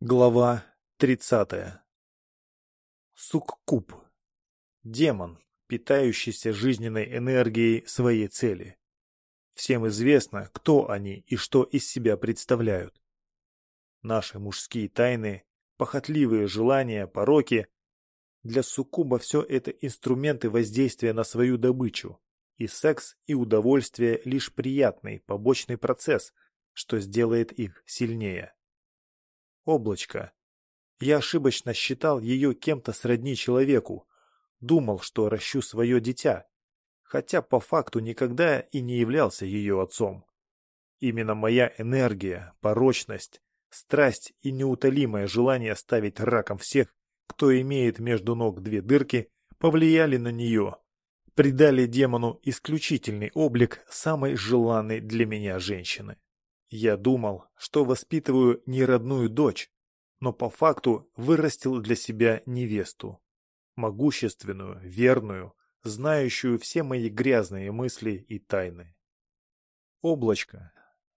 Глава 30. Суккуб. Демон, питающийся жизненной энергией своей цели. Всем известно, кто они и что из себя представляют. Наши мужские тайны, похотливые желания, пороки. Для суккуба все это инструменты воздействия на свою добычу. И секс, и удовольствие – лишь приятный побочный процесс, что сделает их сильнее. Облачко. Я ошибочно считал ее кем-то сродни человеку, думал, что ращу свое дитя, хотя по факту никогда и не являлся ее отцом. Именно моя энергия, порочность, страсть и неутолимое желание ставить раком всех, кто имеет между ног две дырки, повлияли на нее, придали демону исключительный облик самой желанной для меня женщины. Я думал, что воспитываю не родную дочь, но по факту вырастил для себя невесту. Могущественную, верную, знающую все мои грязные мысли и тайны. Облачко.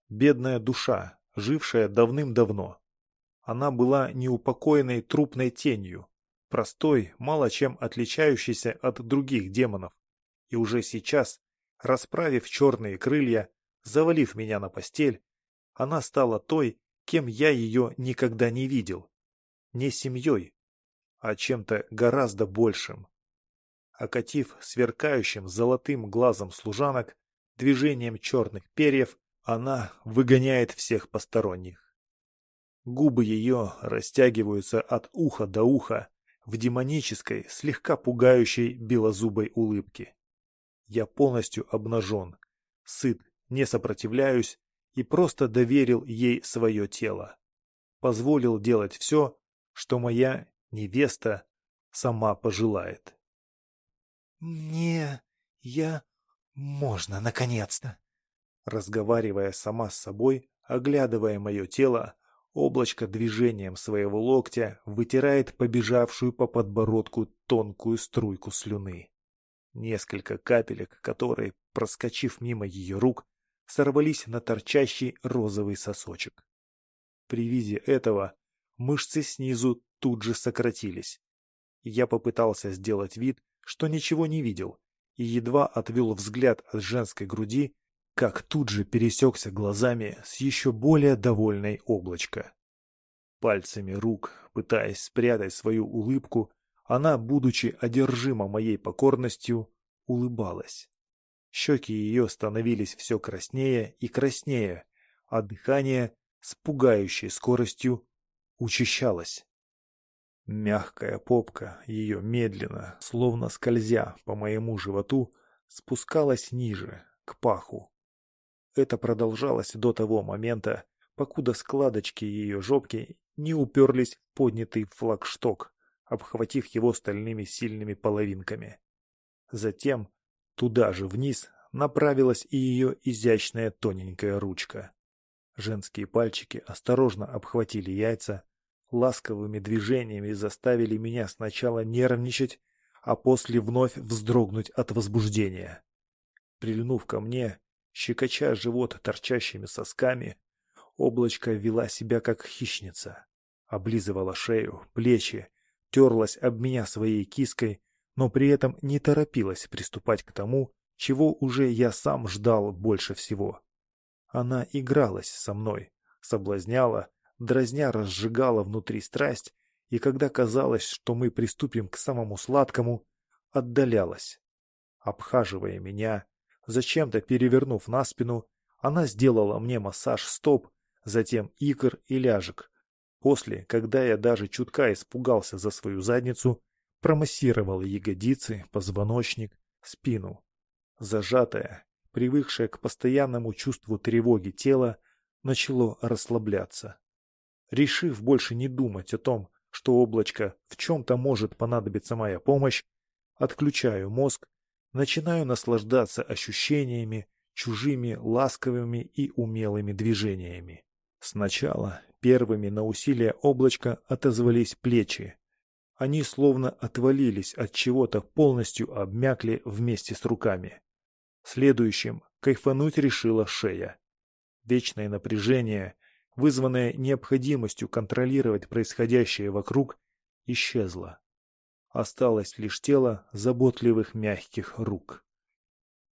Бедная душа, жившая давным-давно. Она была неупокоенной трупной тенью, простой, мало чем отличающейся от других демонов, и уже сейчас, расправив черные крылья, завалив меня на постель, она стала той, кем я ее никогда не видел. Не семьей, а чем-то гораздо большим. Окатив сверкающим золотым глазом служанок, движением черных перьев, она выгоняет всех посторонних. Губы ее растягиваются от уха до уха в демонической, слегка пугающей белозубой улыбке. Я полностью обнажен, сыт, не сопротивляюсь и просто доверил ей свое тело. Позволил делать все, что моя невеста сама пожелает. «Мне... я... можно, наконец-то!» Разговаривая сама с собой, оглядывая мое тело, облачко движением своего локтя вытирает побежавшую по подбородку тонкую струйку слюны. Несколько капелек, которые, проскочив мимо ее рук, сорвались на торчащий розовый сосочек. При виде этого мышцы снизу тут же сократились. Я попытался сделать вид, что ничего не видел, и едва отвел взгляд от женской груди, как тут же пересекся глазами с еще более довольной облачко. Пальцами рук, пытаясь спрятать свою улыбку, она, будучи одержима моей покорностью, улыбалась. Щеки ее становились все краснее и краснее, а дыхание с пугающей скоростью учащалось. Мягкая попка ее медленно, словно скользя по моему животу, спускалась ниже, к паху. Это продолжалось до того момента, покуда складочки ее жопки не уперлись в поднятый флагшток, обхватив его стальными сильными половинками. Затем Туда же вниз направилась и ее изящная тоненькая ручка. Женские пальчики осторожно обхватили яйца, ласковыми движениями заставили меня сначала нервничать, а после вновь вздрогнуть от возбуждения. Прильнув ко мне, щекоча живот торчащими сосками, облачко вела себя как хищница, облизывала шею, плечи, терлась об меня своей киской, но при этом не торопилась приступать к тому, чего уже я сам ждал больше всего. Она игралась со мной, соблазняла, дразня разжигала внутри страсть, и когда казалось, что мы приступим к самому сладкому, отдалялась. Обхаживая меня, зачем-то перевернув на спину, она сделала мне массаж стоп, затем икр и ляжек. После, когда я даже чутка испугался за свою задницу, промассировал ягодицы, позвоночник, спину. Зажатое, привыкшее к постоянному чувству тревоги тело, начало расслабляться. Решив больше не думать о том, что облачко в чем-то может понадобиться моя помощь, отключаю мозг, начинаю наслаждаться ощущениями, чужими ласковыми и умелыми движениями. Сначала первыми на усилия облачка отозвались плечи, они словно отвалились от чего-то, полностью обмякли вместе с руками. Следующим кайфануть решила шея. Вечное напряжение, вызванная необходимостью контролировать происходящее вокруг, исчезла. Осталось лишь тело заботливых мягких рук.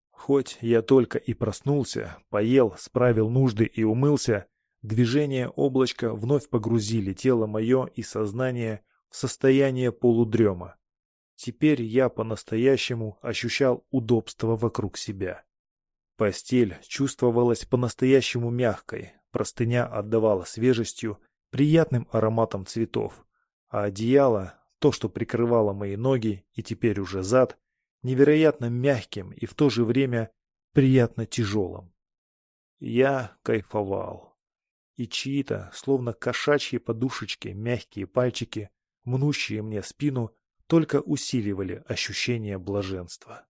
Хоть я только и проснулся, поел, справил нужды и умылся, движения облачка вновь погрузили тело мое и сознание состояние полудрема. Теперь я по-настоящему ощущал удобство вокруг себя. Постель чувствовалась по-настоящему мягкой, простыня отдавала свежестью, приятным ароматом цветов, а одеяло, то, что прикрывало мои ноги и теперь уже зад, невероятно мягким и в то же время приятно тяжелым. Я кайфовал. И чьи-то, словно кошачьи подушечки, мягкие пальчики, мнущие мне спину, только усиливали ощущение блаженства.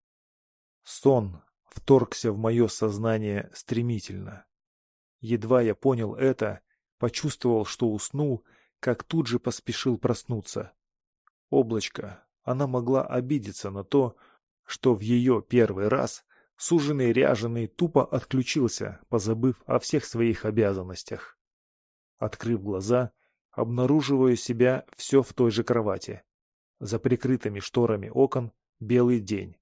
Сон вторгся в мое сознание стремительно. Едва я понял это, почувствовал, что уснул, как тут же поспешил проснуться. Облачко, она могла обидеться на то, что в ее первый раз суженый ряженый тупо отключился, позабыв о всех своих обязанностях. Открыв глаза, обнаруживаю себя все в той же кровати. За прикрытыми шторами окон белый день.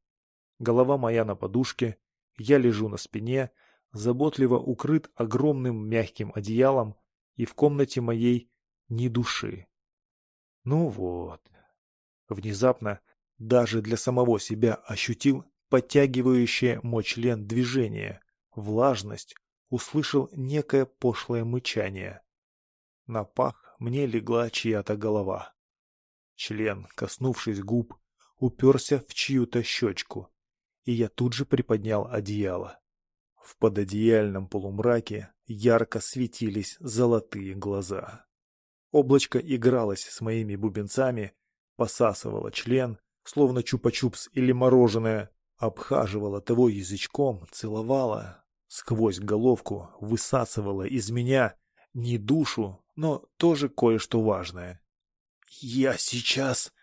Голова моя на подушке, я лежу на спине, заботливо укрыт огромным мягким одеялом, и в комнате моей ни души. Ну вот. Внезапно даже для самого себя ощутил подтягивающее мой член движение, влажность, услышал некое пошлое мычание. На пах мне легла чья-то голова. Член, коснувшись губ, уперся в чью-то щечку, и я тут же приподнял одеяло. В пододеяльном полумраке ярко светились золотые глаза. Облачко игралось с моими бубенцами, посасывало член, словно чупа-чупс или мороженое, обхаживала того язычком, целовала, сквозь головку высасывала из меня не душу, но тоже кое-что важное. «Я сейчас...»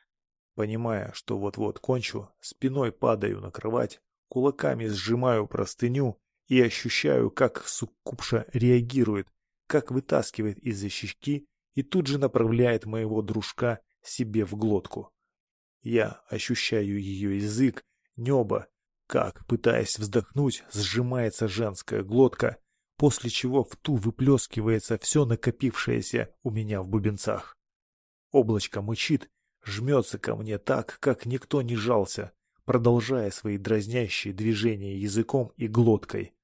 Понимая, что вот-вот кончу, спиной падаю на кровать, кулаками сжимаю простыню и ощущаю, как суккупша реагирует, как вытаскивает из-за щеки и тут же направляет моего дружка себе в глотку. Я ощущаю ее язык, небо, как, пытаясь вздохнуть, сжимается женская глотка, после чего в ту выплескивается все накопившееся у меня в бубенцах. Облачко мычит, жмется ко мне так, как никто не жался, продолжая свои дразнящие движения языком и глоткой.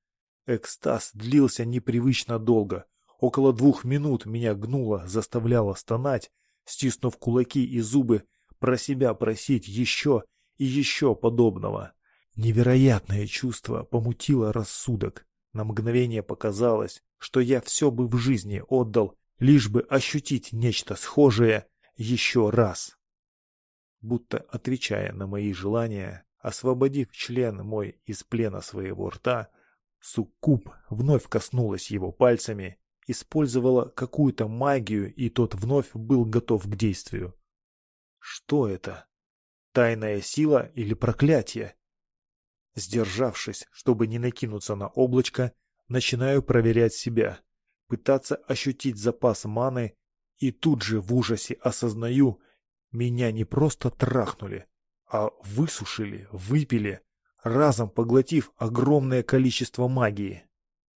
Экстаз длился непривычно долго. Около двух минут меня гнуло, заставляло стонать, стиснув кулаки и зубы, про себя просить еще и еще подобного. Невероятное чувство помутило рассудок. На мгновение показалось, что я все бы в жизни отдал, лишь бы ощутить нечто схожее еще раз. Будто отвечая на мои желания, освободив член мой из плена своего рта, Суккуб вновь коснулась его пальцами, использовала какую-то магию, и тот вновь был готов к действию. Что это? Тайная сила или проклятие? Сдержавшись, чтобы не накинуться на облачко, начинаю проверять себя, пытаться ощутить запас маны, и тут же в ужасе осознаю, меня не просто трахнули, а высушили, выпили, разом поглотив огромное количество магии.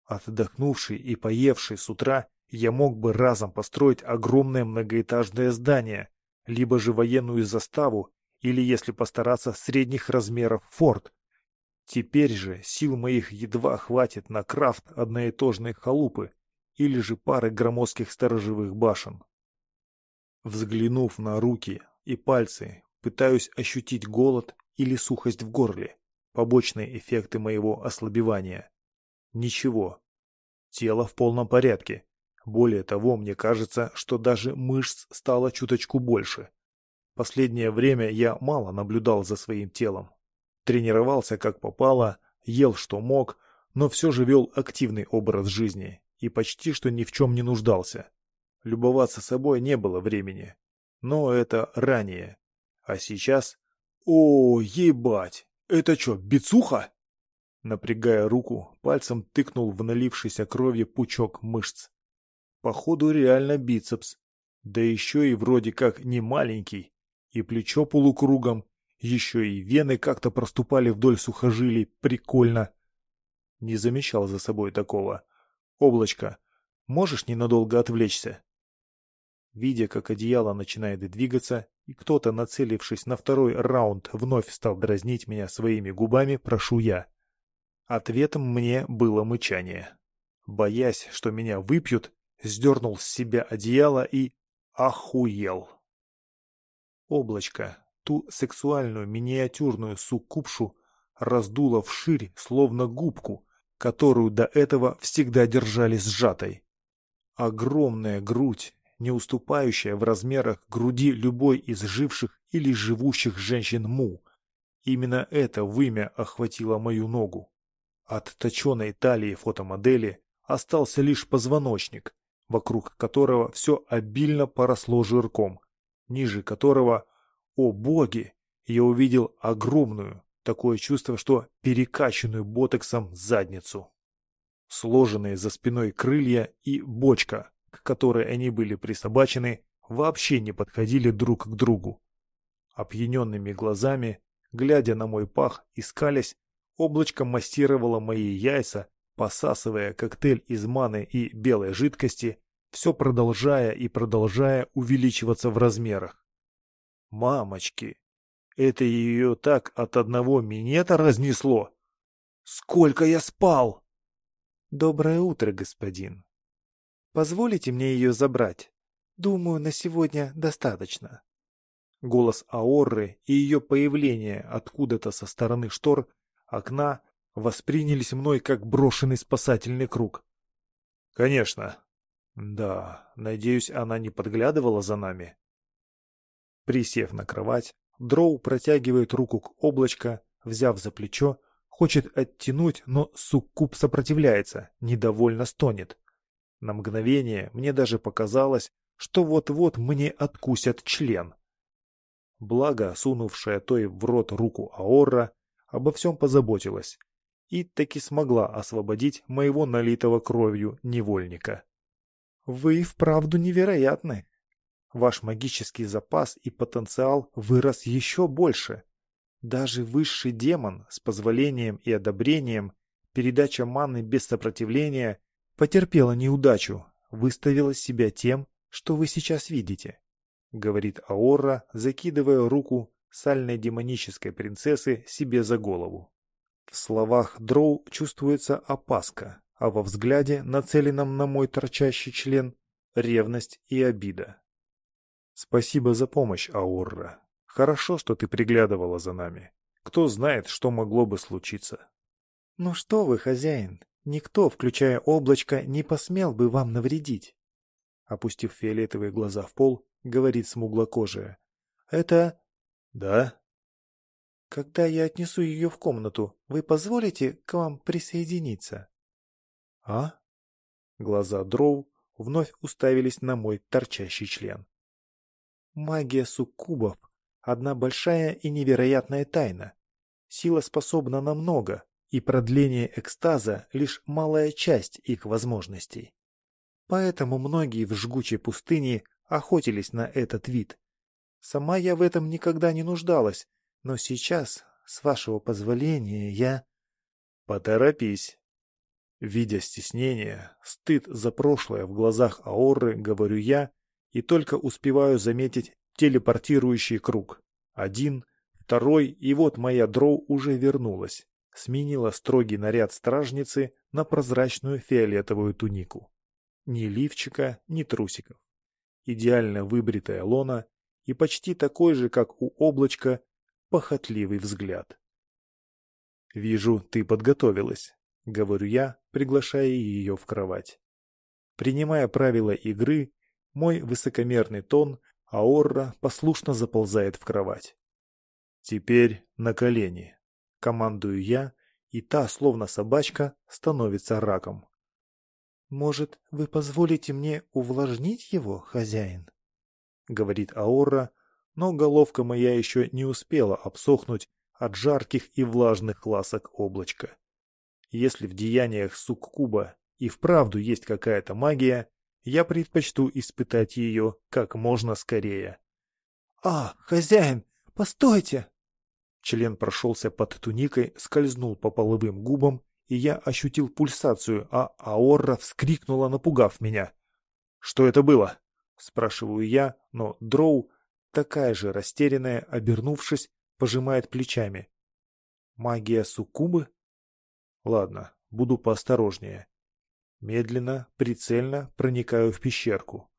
Отдохнувший и поевший с утра, я мог бы разом построить огромное многоэтажное здание, либо же военную заставу, или, если постараться, средних размеров форт. Теперь же сил моих едва хватит на крафт одноэтажной халупы или же пары громоздких сторожевых башен. Взглянув на руки и пальцы, пытаюсь ощутить голод или сухость в горле, побочные эффекты моего ослабевания. Ничего. Тело в полном порядке, более того, мне кажется, что даже мышц стало чуточку больше. Последнее время я мало наблюдал за своим телом. Тренировался как попало, ел что мог, но все же вел активный образ жизни и почти что ни в чем не нуждался. Любоваться собой не было времени. Но это ранее. А сейчас... О, ебать! Это что, бицуха? Напрягая руку, пальцем тыкнул в налившийся кровью пучок мышц. Походу реально бицепс. Да еще и вроде как не маленький. И плечо полукругом. Еще и вены как-то проступали вдоль сухожилий. Прикольно. Не замечал за собой такого. Облачко, можешь ненадолго отвлечься? Видя, как одеяло начинает двигаться, и кто-то, нацелившись на второй раунд, вновь стал дразнить меня своими губами, прошу я. Ответом мне было мычание. Боясь, что меня выпьют, сдернул с себя одеяло и охуел. Облачко, ту сексуальную миниатюрную суккупшу, раздуло вширь, словно губку, которую до этого всегда держали сжатой. Огромная грудь, не уступающая в размерах груди любой из живших или живущих женщин Му. Именно это вымя охватило мою ногу. От точенной талии фотомодели остался лишь позвоночник, вокруг которого все обильно поросло жирком, ниже которого, о боги, я увидел огромную, такое чувство, что перекачанную ботоксом задницу. Сложенные за спиной крылья и бочка, к которой они были присобачены, вообще не подходили друг к другу. Опьяненными глазами, глядя на мой пах и скалясь, облачко мастировало мои яйца, посасывая коктейль из маны и белой жидкости, все продолжая и продолжая увеличиваться в размерах. Мамочки! Это ее так от одного минета разнесло! Сколько я спал! Доброе утро, господин. Позволите мне ее забрать? Думаю, на сегодня достаточно. Голос Аорры и ее появление откуда-то со стороны штор окна воспринялись мной как брошенный спасательный круг. Конечно. Да, надеюсь, она не подглядывала за нами. Присев на кровать, Дроу протягивает руку к облачко, взяв за плечо, хочет оттянуть, но суккуб сопротивляется, недовольно стонет. На мгновение мне даже показалось, что вот-вот мне откусят член. Благо, сунувшая той в рот руку Аорра, обо всем позаботилась и таки смогла освободить моего налитого кровью невольника. Вы вправду невероятны. Ваш магический запас и потенциал вырос еще больше. Даже высший демон с позволением и одобрением, передача маны без сопротивления потерпела неудачу, выставила себя тем, что вы сейчас видите», — говорит Аорра, закидывая руку сальной демонической принцессы себе за голову. В словах Дроу чувствуется опаска, а во взгляде, нацеленном на мой торчащий член, ревность и обида. «Спасибо за помощь, Аорра. Хорошо, что ты приглядывала за нами. Кто знает, что могло бы случиться». «Ну что вы, хозяин, Никто, включая облачко, не посмел бы вам навредить. Опустив фиолетовые глаза в пол, говорит смуглокожая. Это... Да? Когда я отнесу ее в комнату, вы позволите к вам присоединиться? А? Глаза Дроу вновь уставились на мой торчащий член. Магия суккубов — одна большая и невероятная тайна. Сила способна на много, и продление экстаза – лишь малая часть их возможностей. Поэтому многие в жгучей пустыне охотились на этот вид. Сама я в этом никогда не нуждалась, но сейчас, с вашего позволения, я... Поторопись. Видя стеснение, стыд за прошлое в глазах Аорры, говорю я, и только успеваю заметить телепортирующий круг. Один, второй, и вот моя дроу уже вернулась сменила строгий наряд стражницы на прозрачную фиолетовую тунику. Ни лифчика, ни трусиков. Идеально выбритая лона и почти такой же, как у облачка, похотливый взгляд. «Вижу, ты подготовилась», — говорю я, приглашая ее в кровать. Принимая правила игры, мой высокомерный тон, Аорра послушно заползает в кровать. Теперь на колени. Командую я, и та, словно собачка, становится раком. «Может, вы позволите мне увлажнить его, хозяин?» — говорит Аора, но головка моя еще не успела обсохнуть от жарких и влажных ласок облачка. Если в деяниях суккуба и вправду есть какая-то магия, я предпочту испытать ее как можно скорее. «А, хозяин, постойте!» Член прошелся под туникой, скользнул по половым губам, и я ощутил пульсацию, а Аорра вскрикнула, напугав меня. «Что это было?» — спрашиваю я, но Дроу, такая же растерянная, обернувшись, пожимает плечами. «Магия суккубы?» «Ладно, буду поосторожнее». Медленно, прицельно проникаю в пещерку.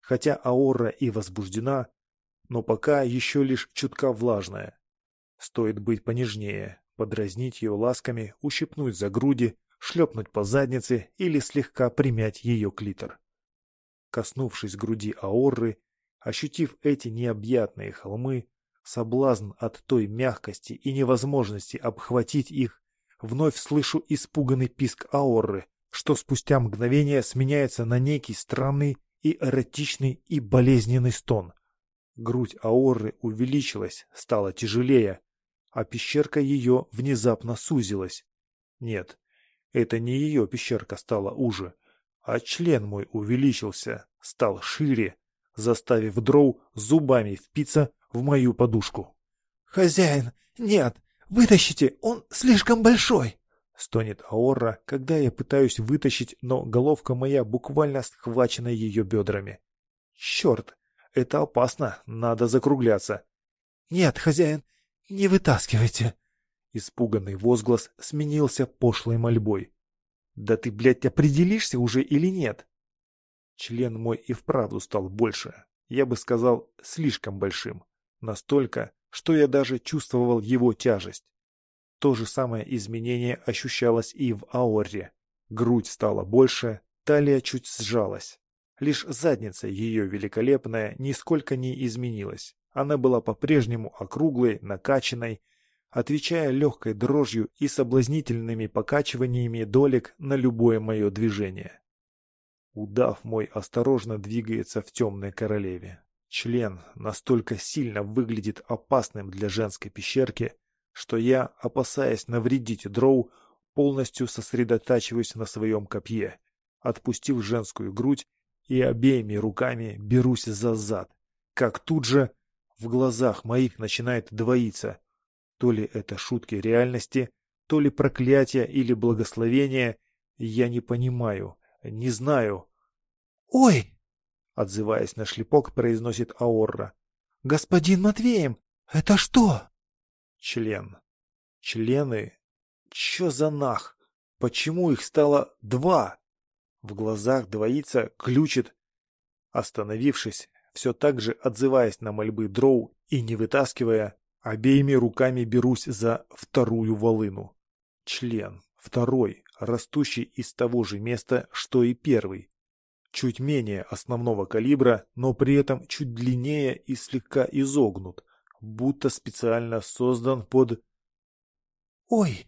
Хотя Аорра и возбуждена, но пока еще лишь чутка влажная. Стоит быть понежнее, подразнить ее ласками, ущипнуть за груди, шлепнуть по заднице или слегка примять ее клитор. Коснувшись груди Аорры, ощутив эти необъятные холмы, соблазн от той мягкости и невозможности обхватить их, вновь слышу испуганный писк Аорры, что спустя мгновение сменяется на некий странный и эротичный и болезненный стон. Грудь Аорры увеличилась, стала тяжелее, а пещерка ее внезапно сузилась. Нет, это не ее пещерка стала уже, а член мой увеличился, стал шире, заставив дроу зубами впиться в мою подушку. «Хозяин, нет, вытащите, он слишком большой!» Стонет Аорра, когда я пытаюсь вытащить, но головка моя буквально схвачена ее бедрами. Черт, это опасно, надо закругляться. «Нет, хозяин, «Не вытаскивайте!» Испуганный возглас сменился пошлой мольбой. «Да ты, блядь, определишься уже или нет?» Член мой и вправду стал больше. Я бы сказал, слишком большим. Настолько, что я даже чувствовал его тяжесть. То же самое изменение ощущалось и в аоре. Грудь стала больше, талия чуть сжалась. Лишь задница ее великолепная нисколько не изменилась. Она была по-прежнему округлой, накачанной, отвечая легкой дрожью и соблазнительными покачиваниями долек на любое мое движение. Удав мой осторожно двигается в темной королеве. Член настолько сильно выглядит опасным для женской пещерки, что я, опасаясь навредить дроу, полностью сосредотачиваюсь на своем копье, отпустив женскую грудь и обеими руками берусь за зад, как тут же в глазах моих начинает двоиться. То ли это шутки реальности, то ли проклятие или благословение, я не понимаю, не знаю. «Ой!» — отзываясь на шлепок, произносит Аорра. «Господин Матвеем, это что?» Член. Члены? Чё за нах? Почему их стало два? В глазах двоится, ключит. Остановившись, все так же отзываясь на мольбы дроу и не вытаскивая, обеими руками берусь за вторую волыну. Член, второй, растущий из того же места, что и первый. Чуть менее основного калибра, но при этом чуть длиннее и слегка изогнут, будто специально создан под... «Ой!»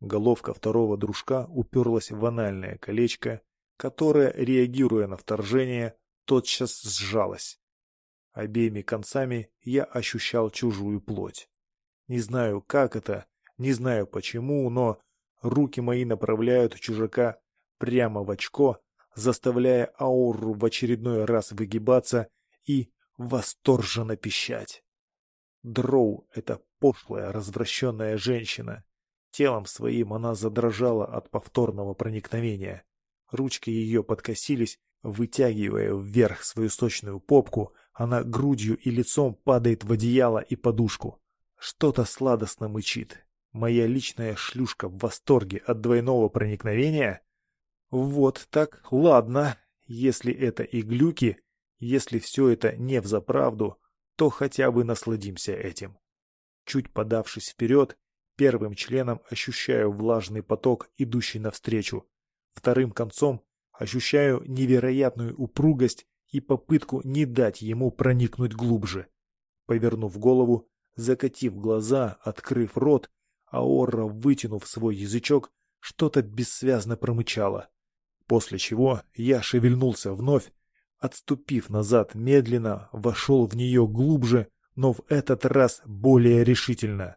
Головка второго дружка уперлась в анальное колечко, которое, реагируя на вторжение, тотчас сжалась. Обеими концами я ощущал чужую плоть. Не знаю, как это, не знаю почему, но руки мои направляют чужака прямо в очко, заставляя ауру в очередной раз выгибаться и восторженно пищать. Дроу — это пошлая, развращенная женщина. Телом своим она задрожала от повторного проникновения. Ручки ее подкосились, Вытягивая вверх свою сочную попку, она грудью и лицом падает в одеяло и подушку. Что-то сладостно мычит. Моя личная шлюшка в восторге от двойного проникновения? Вот так, ладно. Если это и глюки, если все это не взаправду, то хотя бы насладимся этим. Чуть подавшись вперед, первым членом ощущаю влажный поток, идущий навстречу. Вторым концом Ощущаю невероятную упругость и попытку не дать ему проникнуть глубже. Повернув голову, закатив глаза, открыв рот, Аорра, вытянув свой язычок, что-то бессвязно промычала. После чего я шевельнулся вновь, отступив назад медленно, вошел в нее глубже, но в этот раз более решительно.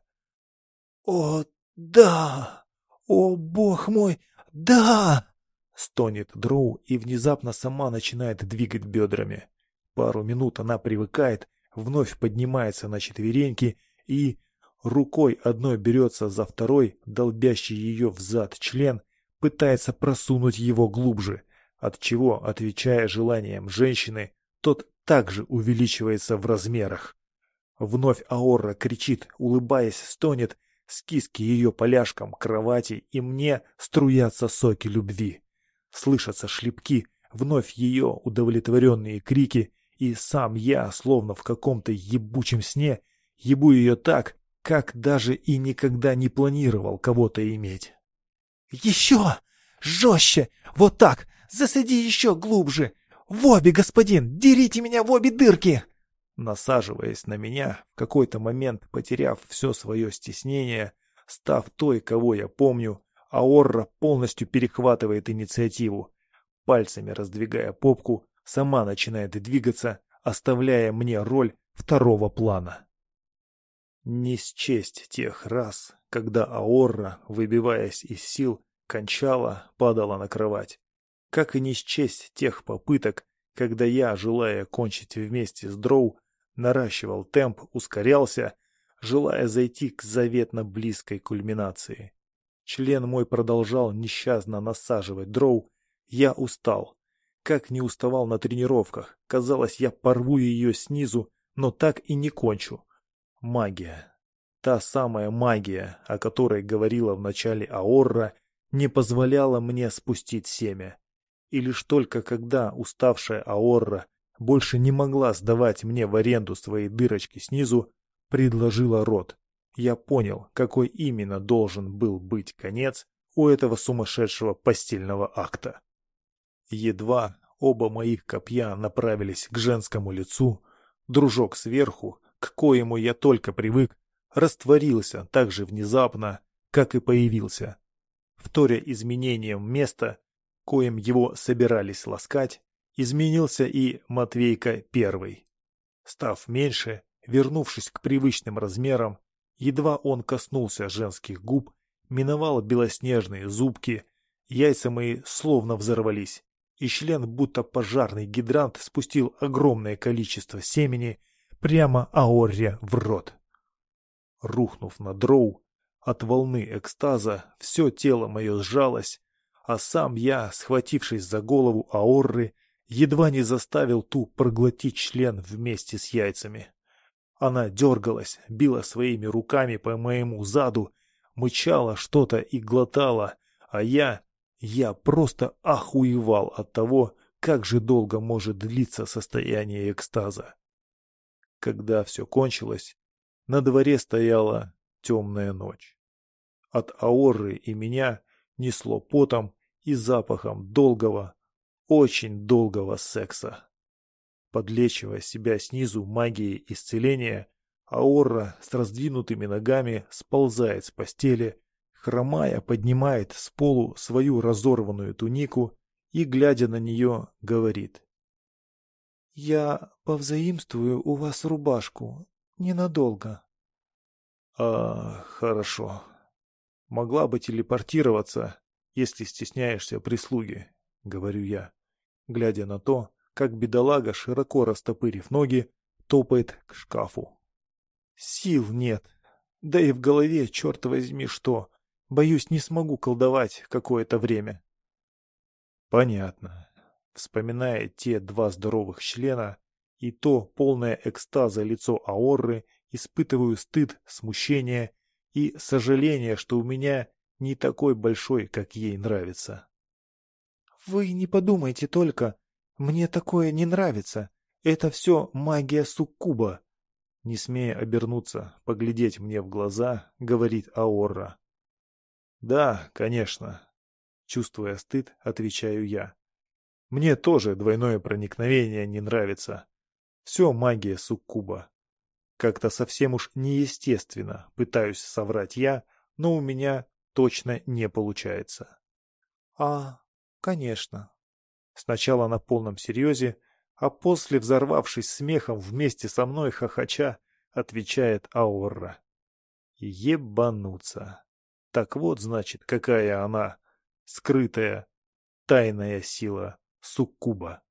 «О, да! О, бог мой, да!» Стонет дроу и внезапно сама начинает двигать бедрами. Пару минут она привыкает, вновь поднимается на четвереньки и рукой одной берется за второй, долбящий ее в зад член, пытается просунуть его глубже, от чего, отвечая желаниям женщины, тот также увеличивается в размерах. Вновь Аорра кричит, улыбаясь, стонет, с киски ее поляшком кровати, и мне струятся соки любви. Слышатся шлепки, вновь ее удовлетворенные крики, и сам я, словно в каком-то ебучем сне, ебу ее так, как даже и никогда не планировал кого-то иметь. «Еще! Жестче! Вот так! Засади еще глубже! В обе, господин! Дерите меня в обе дырки!» Насаживаясь на меня, в какой-то момент потеряв все свое стеснение, став той, кого я помню, Аорра полностью перехватывает инициативу. Пальцами раздвигая попку, сама начинает двигаться, оставляя мне роль второго плана. Не счесть тех раз, когда Аорра, выбиваясь из сил, кончала, падала на кровать. Как и не счесть тех попыток, когда я, желая кончить вместе с Дроу, наращивал темп, ускорялся, желая зайти к заветно близкой кульминации. Член мой продолжал несчастно насаживать Дроу. Я устал. Как не уставал на тренировках. Казалось, я порву ее снизу, но так и не кончу. Магия. Та самая магия, о которой говорила в начале Аорра, не позволяла мне спустить семя. И лишь только когда уставшая Аорра больше не могла сдавать мне в аренду свои дырочки снизу, предложила рот. Я понял, какой именно должен был быть конец у этого сумасшедшего постельного акта. Едва оба моих копья направились к женскому лицу, дружок сверху, к коему я только привык, растворился так же внезапно, как и появился. Вторя изменением места, коим его собирались ласкать, изменился и Матвейка Первый. Став меньше, вернувшись к привычным размерам, едва он коснулся женских губ, миновал белоснежные зубки, яйца мои словно взорвались, и член, будто пожарный гидрант, спустил огромное количество семени, прямо Аорре в рот. Рухнув на дроу, от волны экстаза все тело мое сжалось, а сам я, схватившись за голову Аорры, едва не заставил ту проглотить член вместе с яйцами. Она дергалась, била своими руками по моему заду, мычала что-то и глотала, а я... я просто охуевал от того, как же долго может длиться состояние экстаза. Когда все кончилось, на дворе стояла темная ночь. От аоры и меня несло потом и запахом долгого, очень долгого секса. Подлечивая себя снизу магией исцеления, Аорра с раздвинутыми ногами сползает с постели, хромая поднимает с полу свою разорванную тунику и, глядя на нее, говорит. «Я повзаимствую у вас рубашку. Ненадолго». «А, хорошо. Могла бы телепортироваться, если стесняешься прислуги», — говорю я, глядя на то, как бедолага, широко растопырив ноги, топает к шкафу. «Сил нет. Да и в голове, черт возьми, что. Боюсь, не смогу колдовать какое-то время». «Понятно вспоминая те два здоровых члена и то полное экстаза лицо Аорры, испытываю стыд, смущение и сожаление, что у меня не такой большой, как ей нравится. «Вы не подумайте только, мне такое не нравится. Это все магия суккуба». Не смея обернуться, поглядеть мне в глаза, говорит Аорра. «Да, конечно». Чувствуя стыд, отвечаю я. Мне тоже двойное проникновение не нравится. Все магия суккуба. Как-то совсем уж неестественно пытаюсь соврать я, но у меня точно не получается. А, конечно. Сначала на полном серьезе, а после, взорвавшись смехом вместе со мной хохоча, отвечает Аурра. Ебануться. Так вот, значит, какая она, скрытая Тайная сила Суккуба.